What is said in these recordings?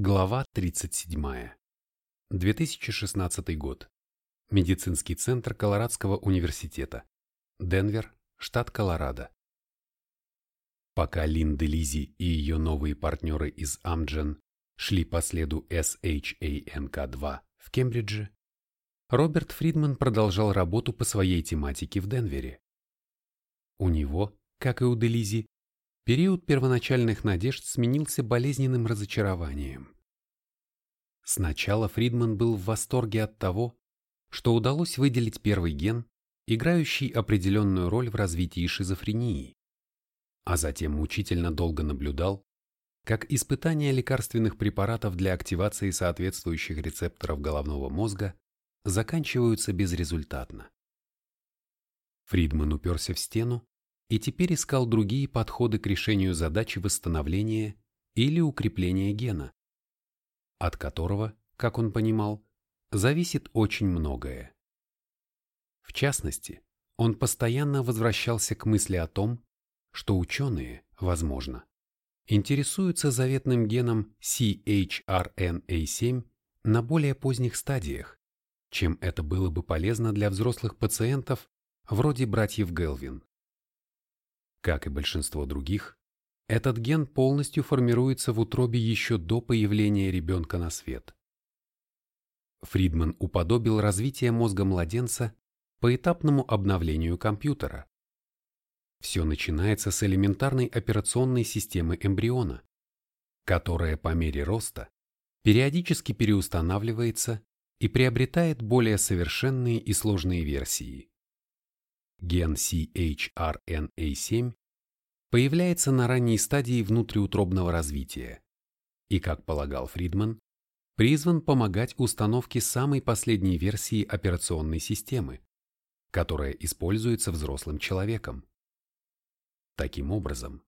Глава 37. 2016 год. Медицинский центр Колорадского университета. Денвер, штат Колорадо. Пока Линда Лизи и ее новые партнеры из Amgen шли по следу SHANK-2 в Кембридже, Роберт Фридман продолжал работу по своей тематике в Денвере. У него, как и у Делизи, период первоначальных надежд сменился болезненным разочарованием. Сначала Фридман был в восторге от того, что удалось выделить первый ген, играющий определенную роль в развитии шизофрении, а затем мучительно долго наблюдал, как испытания лекарственных препаратов для активации соответствующих рецепторов головного мозга заканчиваются безрезультатно. Фридман уперся в стену и теперь искал другие подходы к решению задачи восстановления или укрепления гена, от которого, как он понимал, зависит очень многое. В частности, он постоянно возвращался к мысли о том, что ученые, возможно, интересуются заветным геном CHRNA7 на более поздних стадиях, чем это было бы полезно для взрослых пациентов вроде братьев Гелвин. Как и большинство других, этот ген полностью формируется в утробе еще до появления ребенка на свет. Фридман уподобил развитие мозга младенца поэтапному обновлению компьютера. Все начинается с элементарной операционной системы эмбриона, которая по мере роста периодически переустанавливается и приобретает более совершенные и сложные версии. Ген CHRNA7 появляется на ранней стадии внутриутробного развития и, как полагал Фридман, призван помогать установке самой последней версии операционной системы, которая используется взрослым человеком. Таким образом,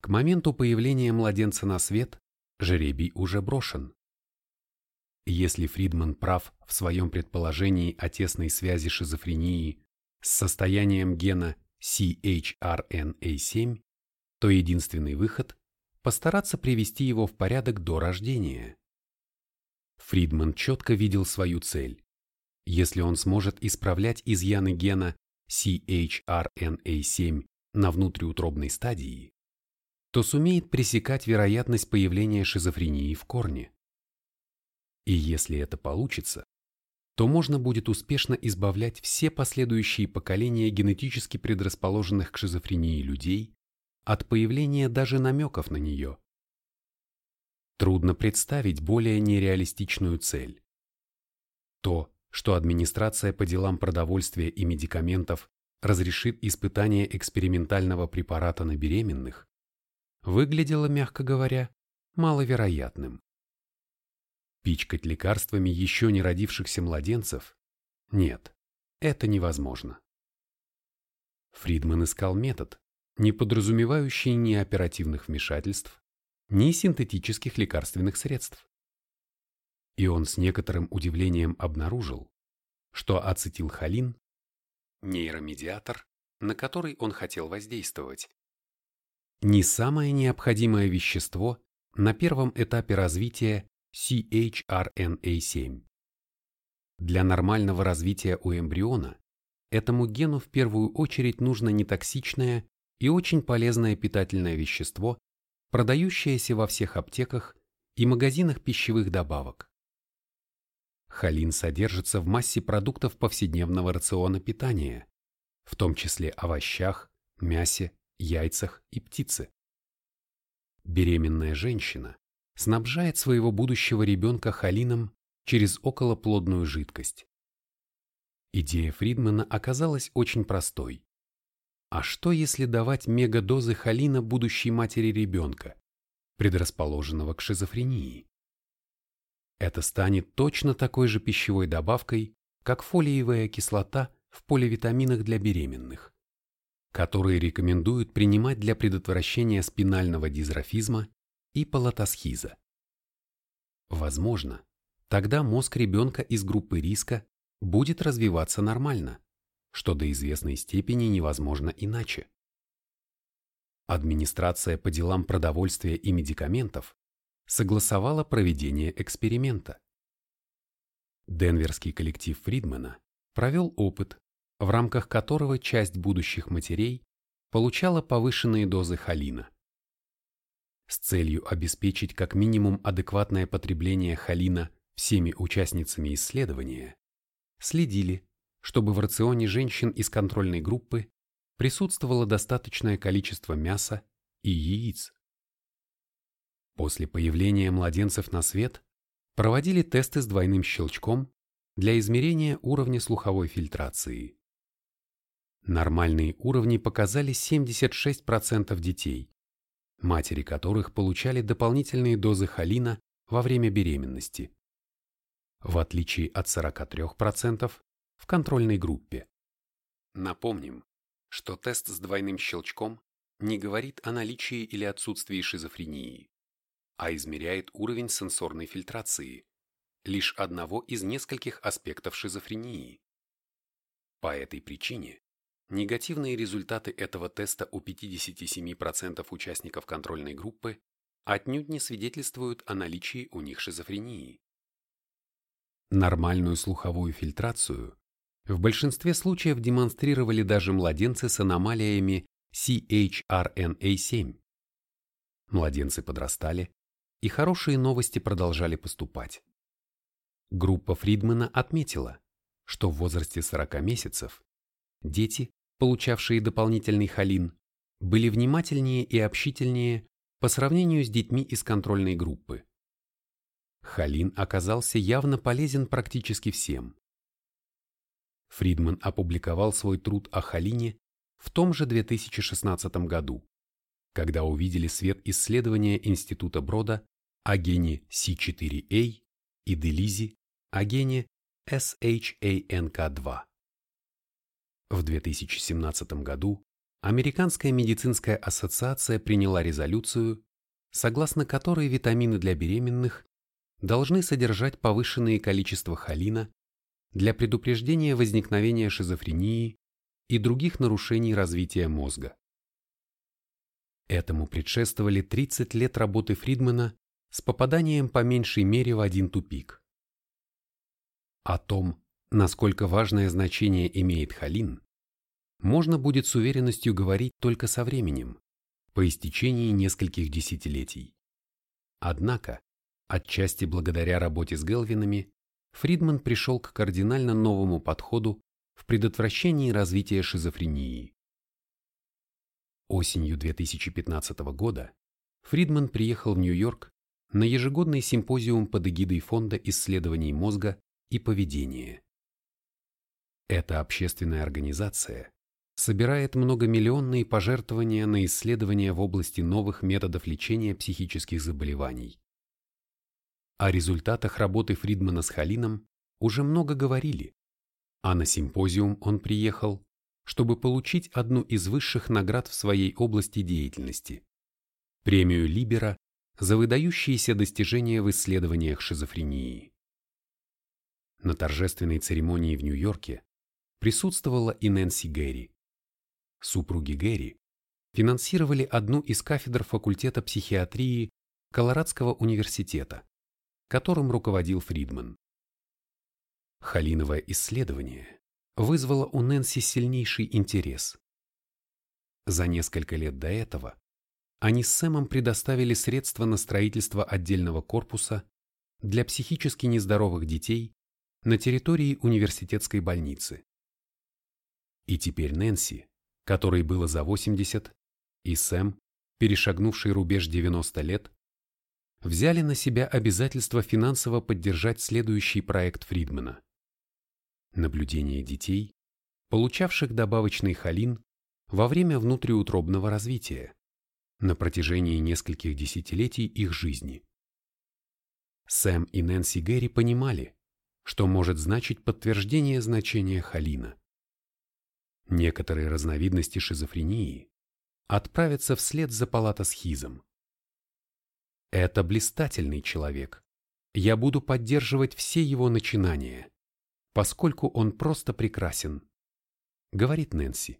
к моменту появления младенца на свет жеребий уже брошен. Если Фридман прав в своем предположении о тесной связи шизофрении с состоянием гена CHRNA7, то единственный выход – постараться привести его в порядок до рождения. Фридман четко видел свою цель. Если он сможет исправлять изъяны гена CHRNA7 на внутриутробной стадии, то сумеет пресекать вероятность появления шизофрении в корне. И если это получится, то можно будет успешно избавлять все последующие поколения генетически предрасположенных к шизофрении людей от появления даже намеков на нее. Трудно представить более нереалистичную цель. То, что администрация по делам продовольствия и медикаментов разрешит испытание экспериментального препарата на беременных, выглядело, мягко говоря, маловероятным. Пичкать лекарствами еще не родившихся младенцев? Нет, это невозможно. Фридман искал метод, не подразумевающий ни оперативных вмешательств, ни синтетических лекарственных средств. И он с некоторым удивлением обнаружил, что ацетилхолин – нейромедиатор, на который он хотел воздействовать, не самое необходимое вещество на первом этапе развития CHRNA7. Для нормального развития у эмбриона этому гену в первую очередь нужно нетоксичное и очень полезное питательное вещество, продающееся во всех аптеках и магазинах пищевых добавок. Холин содержится в массе продуктов повседневного рациона питания, в том числе овощах, мясе, яйцах и птице. Беременная женщина снабжает своего будущего ребенка холином через околоплодную жидкость. Идея Фридмана оказалась очень простой. А что если давать мегадозы холина будущей матери ребенка, предрасположенного к шизофрении? Это станет точно такой же пищевой добавкой, как фолиевая кислота в поливитаминах для беременных, которые рекомендуют принимать для предотвращения спинального дизрофизма и палатосхиза. Возможно, тогда мозг ребенка из группы риска будет развиваться нормально, что до известной степени невозможно иначе. Администрация по делам продовольствия и медикаментов согласовала проведение эксперимента. Денверский коллектив Фридмана провел опыт, в рамках которого часть будущих матерей получала повышенные дозы холина. С целью обеспечить как минимум адекватное потребление холина всеми участницами исследования, следили, чтобы в рационе женщин из контрольной группы присутствовало достаточное количество мяса и яиц. После появления младенцев на свет проводили тесты с двойным щелчком для измерения уровня слуховой фильтрации. Нормальные уровни показали 76% детей, матери которых получали дополнительные дозы холина во время беременности, в отличие от 43% в контрольной группе. Напомним, что тест с двойным щелчком не говорит о наличии или отсутствии шизофрении, а измеряет уровень сенсорной фильтрации, лишь одного из нескольких аспектов шизофрении. По этой причине негативные результаты этого теста у 57% участников контрольной группы отнюдь не свидетельствуют о наличии у них шизофрении. Нормальную слуховую фильтрацию в большинстве случаев демонстрировали даже младенцы с аномалиями CHRNA7. Младенцы подрастали, и хорошие новости продолжали поступать. Группа Фридмана отметила, что в возрасте 40 месяцев дети, получавшие дополнительный холин, были внимательнее и общительнее по сравнению с детьми из контрольной группы. Холин оказался явно полезен практически всем. Фридман опубликовал свой труд о холине в том же 2016 году, когда увидели свет исследования Института Брода о гене C4A и Делизи о гене SHANK2. В 2017 году Американская медицинская ассоциация приняла резолюцию, согласно которой витамины для беременных должны содержать повышенные количества холина для предупреждения возникновения шизофрении и других нарушений развития мозга. Этому предшествовали 30 лет работы Фридмана с попаданием по меньшей мере в один тупик. О том, насколько важное значение имеет холин, можно будет с уверенностью говорить только со временем, по истечении нескольких десятилетий. Однако, отчасти благодаря работе с Гелвинами, Фридман пришел к кардинально новому подходу в предотвращении развития шизофрении. Осенью 2015 года Фридман приехал в Нью-Йорк на ежегодный симпозиум под эгидой Фонда исследований мозга и поведения. Эта общественная организация собирает многомиллионные пожертвования на исследования в области новых методов лечения психических заболеваний. О результатах работы Фридмана с Халином уже много говорили, а на симпозиум он приехал, чтобы получить одну из высших наград в своей области деятельности – премию Либера за выдающиеся достижения в исследованиях шизофрении. На торжественной церемонии в Нью-Йорке присутствовала и Нэнси Гэри. Супруги Гэри финансировали одну из кафедр факультета психиатрии Колорадского университета, которым руководил Фридман. Халиновое исследование вызвало у Нэнси сильнейший интерес. За несколько лет до этого они с Сэмом предоставили средства на строительство отдельного корпуса для психически нездоровых детей на территории университетской больницы. И теперь Нэнси, которой было за 80, и Сэм, перешагнувший рубеж 90 лет, взяли на себя обязательство финансово поддержать следующий проект Фридмана. Наблюдение детей, получавших добавочный холин во время внутриутробного развития на протяжении нескольких десятилетий их жизни. Сэм и Нэнси Гэри понимали, что может значить подтверждение значения холина. Некоторые разновидности шизофрении отправятся вслед за палатосхизом, это блистательный человек. Я буду поддерживать все его начинания, поскольку он просто прекрасен, говорит Нэнси.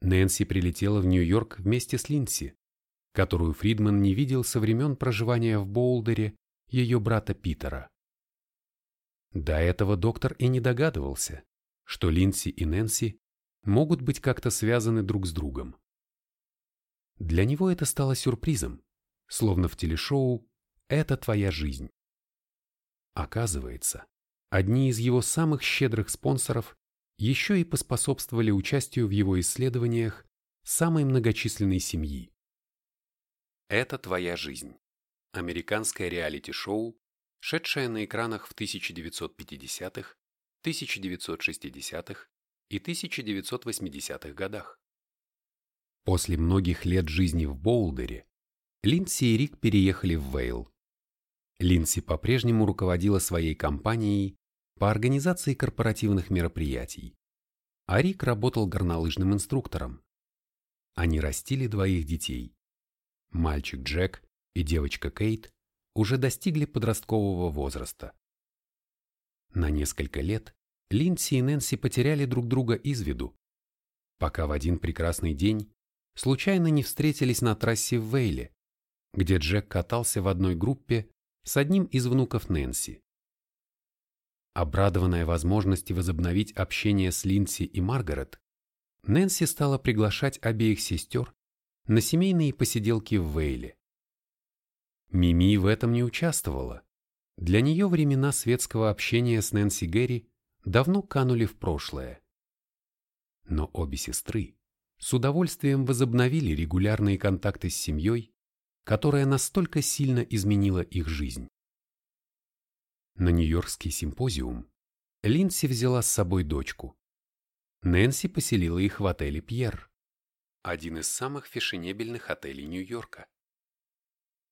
Нэнси прилетела в Нью-Йорк вместе с Линси, которую Фридман не видел со времен проживания в Боулдере ее брата Питера. До этого доктор и не догадывался, что Линси и Нэнси могут быть как-то связаны друг с другом. Для него это стало сюрпризом, словно в телешоу «Это твоя жизнь». Оказывается, одни из его самых щедрых спонсоров еще и поспособствовали участию в его исследованиях самой многочисленной семьи. «Это твоя жизнь» – американское реалити-шоу, шедшее на экранах в 1950-х, 1960-х и 1980-х годах. После многих лет жизни в Боулдере Линдси и Рик переехали в Вейл. Линдси по-прежнему руководила своей компанией по организации корпоративных мероприятий, а Рик работал горнолыжным инструктором. Они растили двоих детей. Мальчик Джек и девочка Кейт уже достигли подросткового возраста. На несколько лет Линдси и Нэнси потеряли друг друга из виду, пока в один прекрасный день случайно не встретились на трассе в Вейле, где Джек катался в одной группе с одним из внуков Нэнси. Обрадованная возможности возобновить общение с Линси и Маргарет, Нэнси стала приглашать обеих сестер на семейные посиделки в Вейле. Мими в этом не участвовала. Для нее времена светского общения с Нэнси Гэри давно канули в прошлое. Но обе сестры с удовольствием возобновили регулярные контакты с семьей, которая настолько сильно изменила их жизнь. На Нью-Йоркский симпозиум Линдси взяла с собой дочку. Нэнси поселила их в отеле «Пьер», один из самых фешенебельных отелей Нью-Йорка.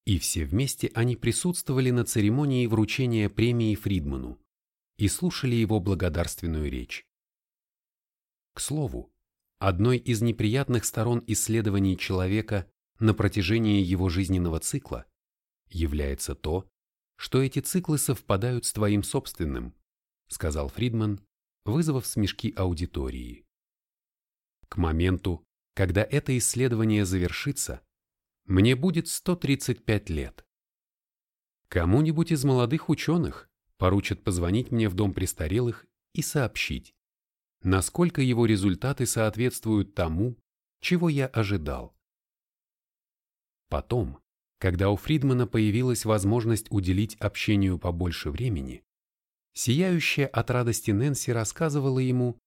И все вместе они присутствовали на церемонии вручения премии Фридману и слушали его благодарственную речь. К слову, Одной из неприятных сторон исследований человека на протяжении его жизненного цикла является то, что эти циклы совпадают с твоим собственным, сказал Фридман, вызвав смешки аудитории. К моменту, когда это исследование завершится, мне будет 135 лет. Кому-нибудь из молодых ученых поручат позвонить мне в дом престарелых и сообщить, насколько его результаты соответствуют тому, чего я ожидал. Потом, когда у Фридмана появилась возможность уделить общению побольше времени, сияющая от радости Нэнси рассказывала ему,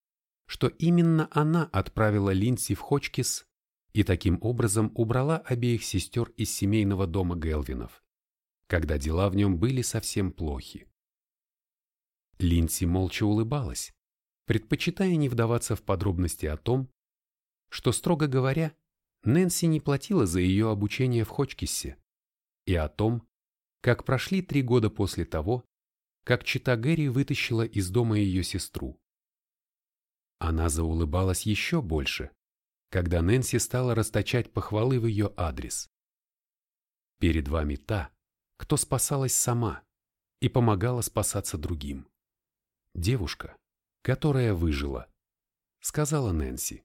что именно она отправила Линси в Хочкис и таким образом убрала обеих сестер из семейного дома Гелвинов, когда дела в нем были совсем плохи. Линси молча улыбалась, предпочитая не вдаваться в подробности о том, что, строго говоря, Нэнси не платила за ее обучение в Хочкиссе, и о том, как прошли три года после того, как Чита Гэри вытащила из дома ее сестру. Она заулыбалась еще больше, когда Нэнси стала расточать похвалы в ее адрес. Перед вами та, кто спасалась сама и помогала спасаться другим. Девушка, которая выжила, сказала Нэнси.